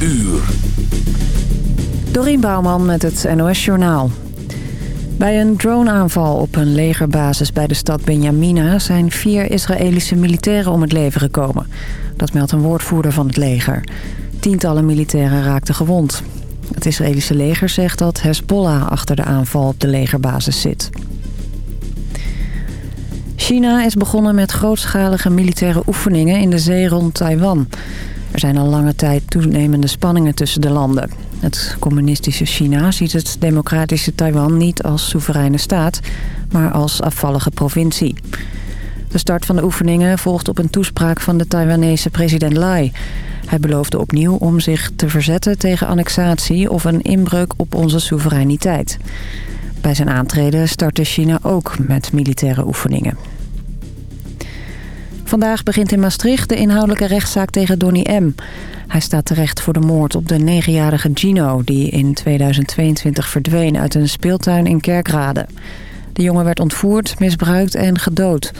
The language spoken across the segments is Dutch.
uur. Dorien Bouwman met het NOS Journaal. Bij een droneaanval op een legerbasis bij de stad Benjamina... zijn vier Israëlische militairen om het leven gekomen. Dat meldt een woordvoerder van het leger. Tientallen militairen raakten gewond. Het Israëlische leger zegt dat Hezbollah achter de aanval op de legerbasis zit. China is begonnen met grootschalige militaire oefeningen in de zee rond Taiwan. Er zijn al lange tijd toenemende spanningen tussen de landen. Het communistische China ziet het democratische Taiwan niet als soevereine staat, maar als afvallige provincie. De start van de oefeningen volgt op een toespraak van de Taiwanese president Lai. Hij beloofde opnieuw om zich te verzetten tegen annexatie of een inbreuk op onze soevereiniteit. Bij zijn aantreden startte China ook met militaire oefeningen. Vandaag begint in Maastricht de inhoudelijke rechtszaak tegen Donny M. Hij staat terecht voor de moord op de negenjarige Gino... die in 2022 verdween uit een speeltuin in Kerkrade. De jongen werd ontvoerd, misbruikt en gedood.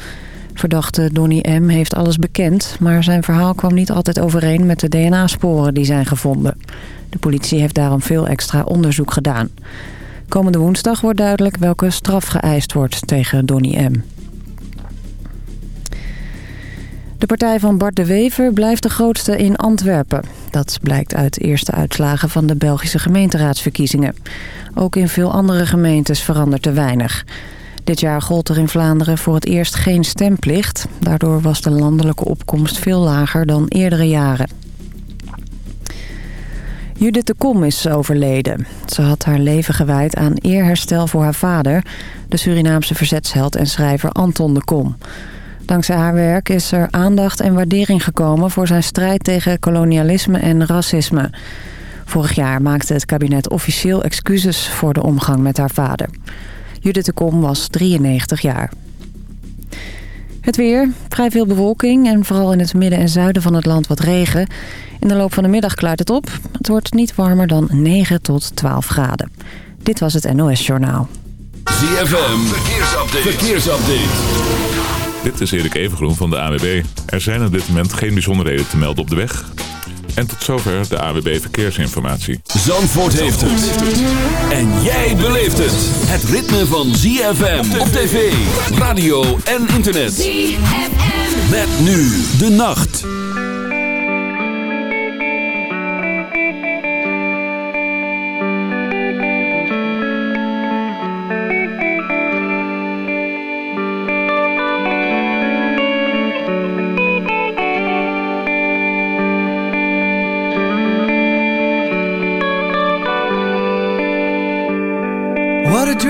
Verdachte Donny M. heeft alles bekend... maar zijn verhaal kwam niet altijd overeen met de DNA-sporen die zijn gevonden. De politie heeft daarom veel extra onderzoek gedaan. Komende woensdag wordt duidelijk welke straf geëist wordt tegen Donny M. De partij van Bart de Wever blijft de grootste in Antwerpen. Dat blijkt uit eerste uitslagen van de Belgische gemeenteraadsverkiezingen. Ook in veel andere gemeentes verandert er weinig. Dit jaar gold er in Vlaanderen voor het eerst geen stemplicht. Daardoor was de landelijke opkomst veel lager dan eerdere jaren. Judith de Kom is overleden. Ze had haar leven gewijd aan eerherstel voor haar vader... de Surinaamse verzetsheld en schrijver Anton de Kom... Dankzij haar werk is er aandacht en waardering gekomen... voor zijn strijd tegen kolonialisme en racisme. Vorig jaar maakte het kabinet officieel excuses voor de omgang met haar vader. Judith de Kom was 93 jaar. Het weer, vrij veel bewolking en vooral in het midden en zuiden van het land wat regen. In de loop van de middag klaart het op. Het wordt niet warmer dan 9 tot 12 graden. Dit was het NOS Journaal. ZFM, verkeersupdate. verkeersupdate. Dit is Erik Evengroen van de AWB. Er zijn op dit moment geen bijzonderheden te melden op de weg. En tot zover de AWB Verkeersinformatie. Zandvoort heeft het. En jij beleeft het. Het ritme van ZFM op tv, radio en internet. ZFM. Met nu de nacht.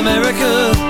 America.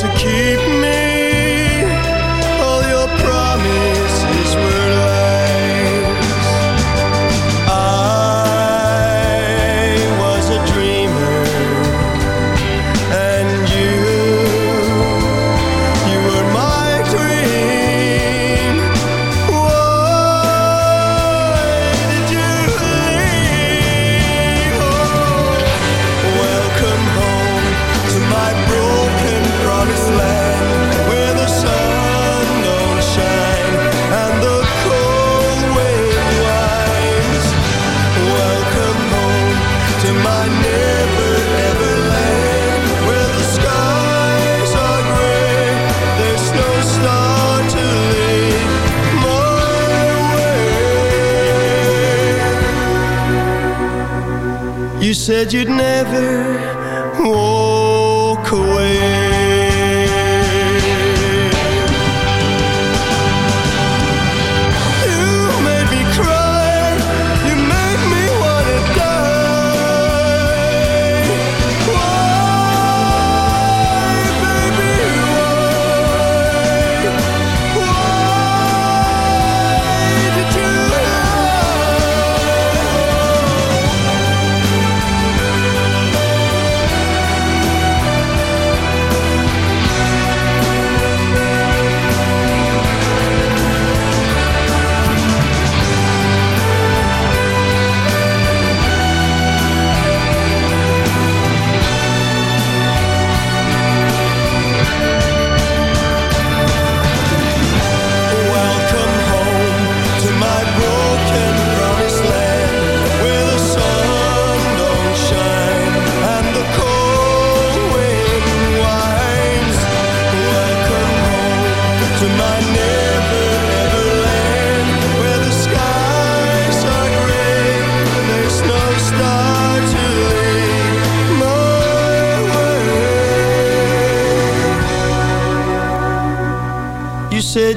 To keep and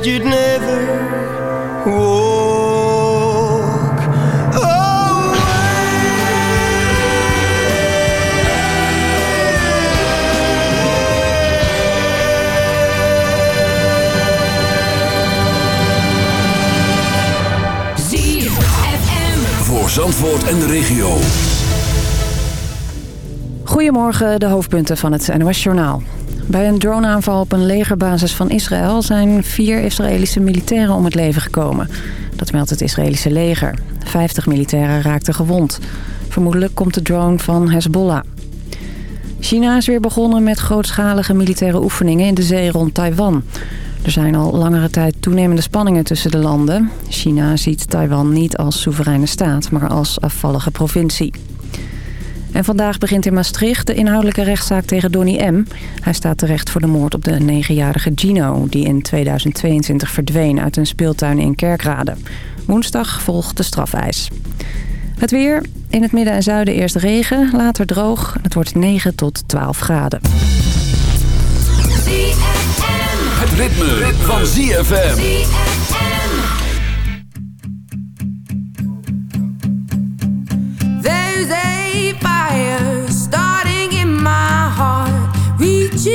said you'd never walk away. ZFM voor Zandvoort en de regio. Goedemorgen, de hoofdpunten van het NOS Journaal. Bij een droneaanval op een legerbasis van Israël zijn vier Israëlische militairen om het leven gekomen. Dat meldt het Israëlische leger. Vijftig militairen raakten gewond. Vermoedelijk komt de drone van Hezbollah. China is weer begonnen met grootschalige militaire oefeningen in de zee rond Taiwan. Er zijn al langere tijd toenemende spanningen tussen de landen. China ziet Taiwan niet als soevereine staat, maar als afvallige provincie. En vandaag begint in Maastricht de inhoudelijke rechtszaak tegen Donny M. Hij staat terecht voor de moord op de negenjarige Gino... die in 2022 verdween uit een speeltuin in Kerkrade. Woensdag volgt de strafeis. Het weer. In het midden en zuiden eerst regen, later droog. Het wordt 9 tot 12 graden. Het ritme, van ZFM.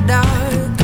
The dark.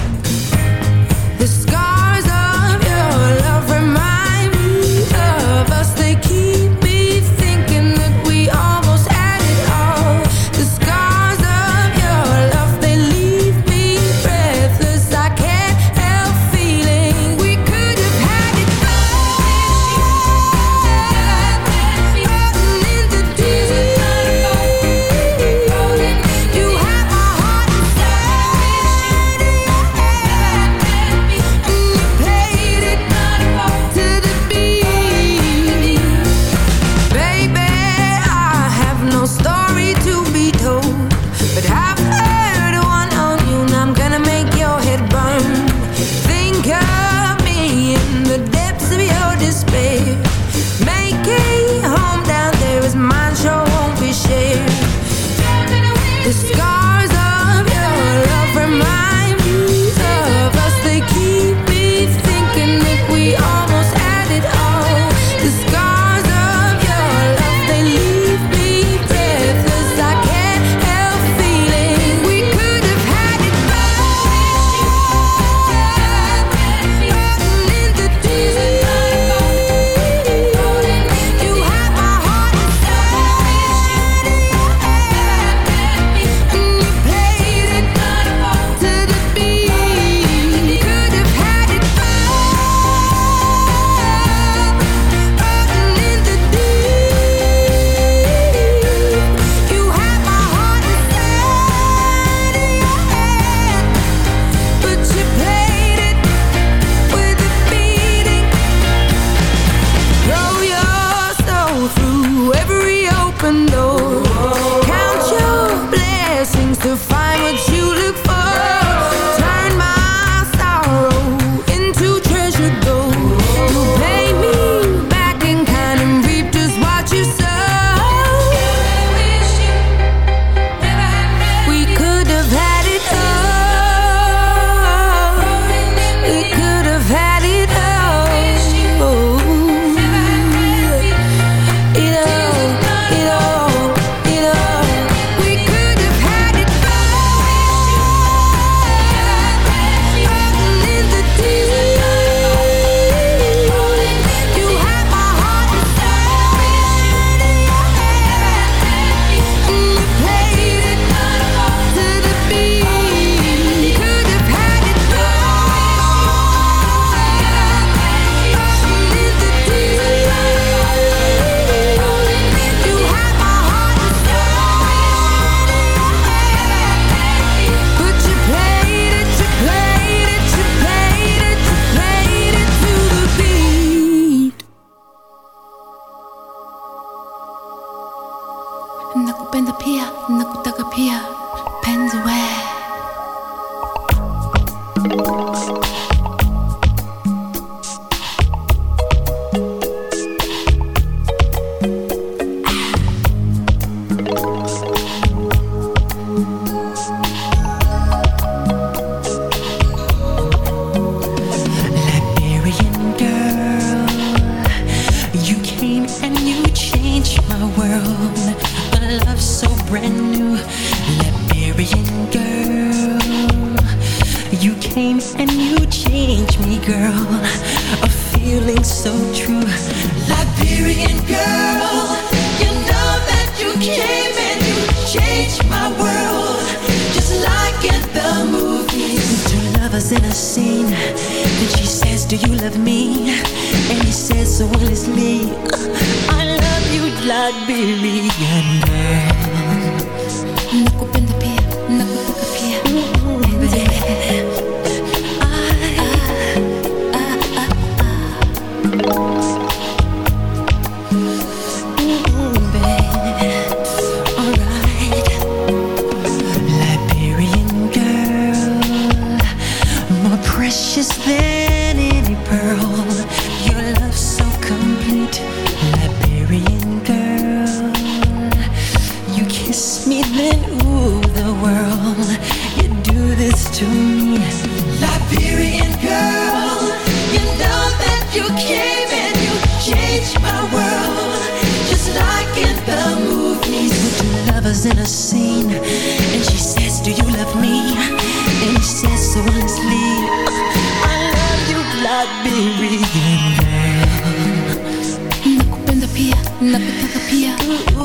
연락부터가 피어.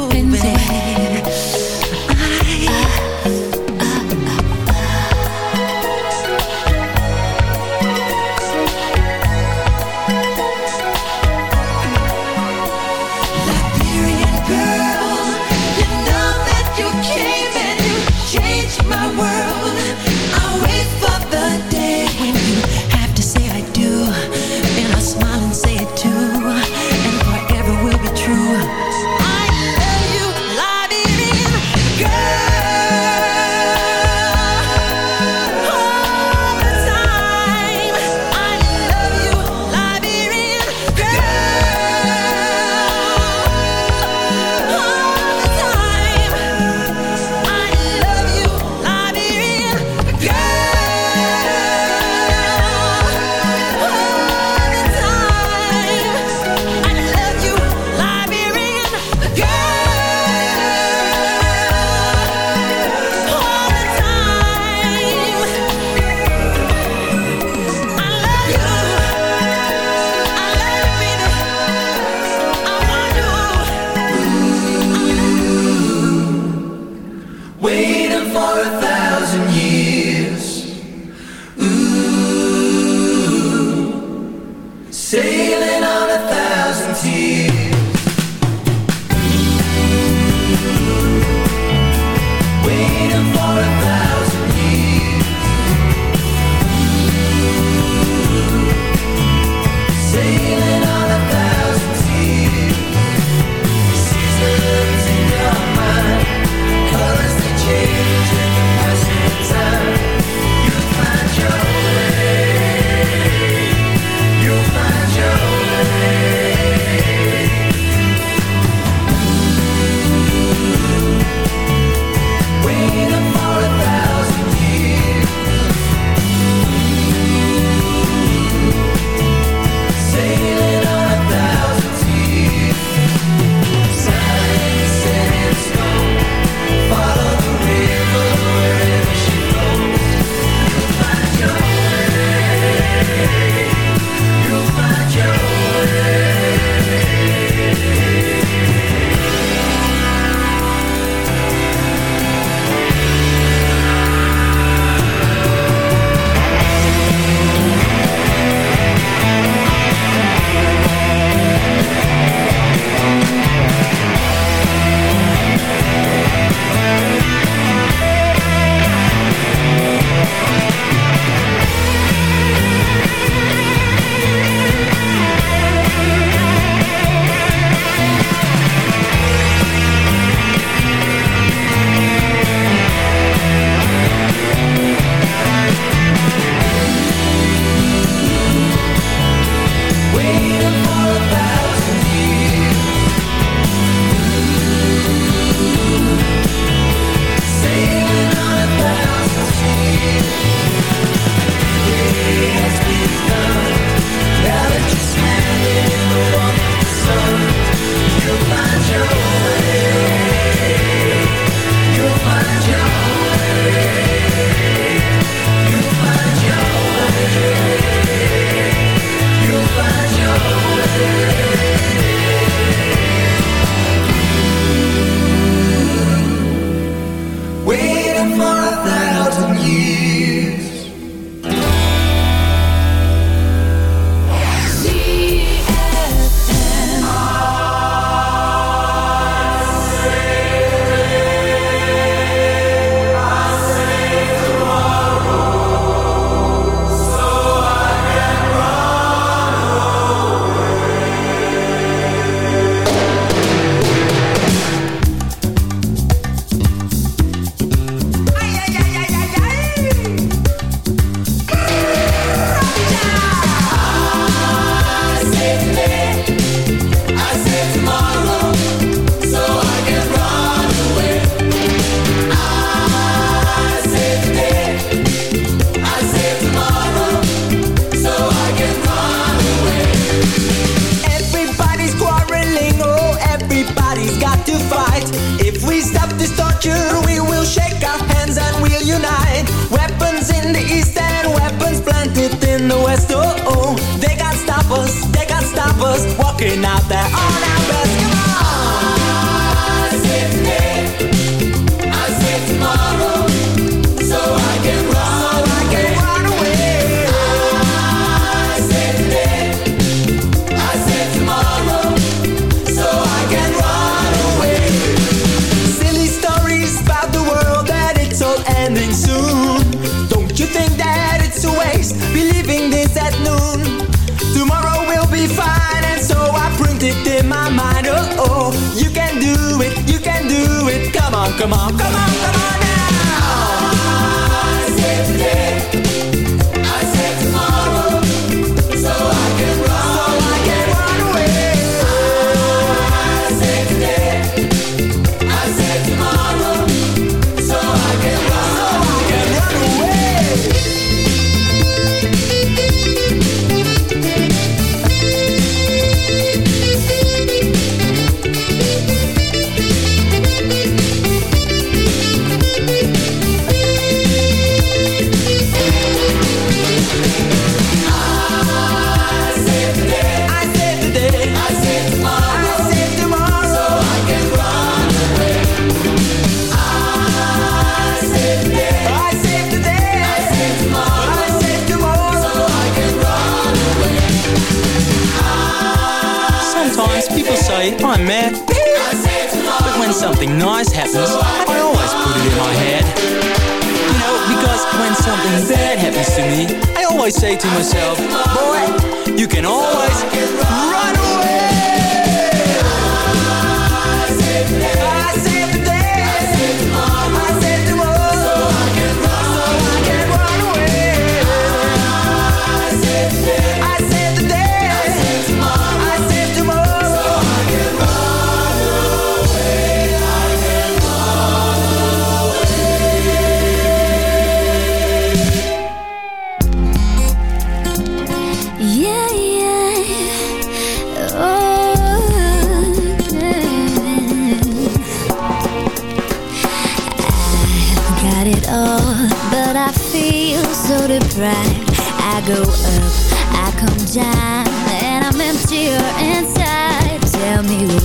you would.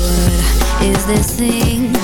Is this thing?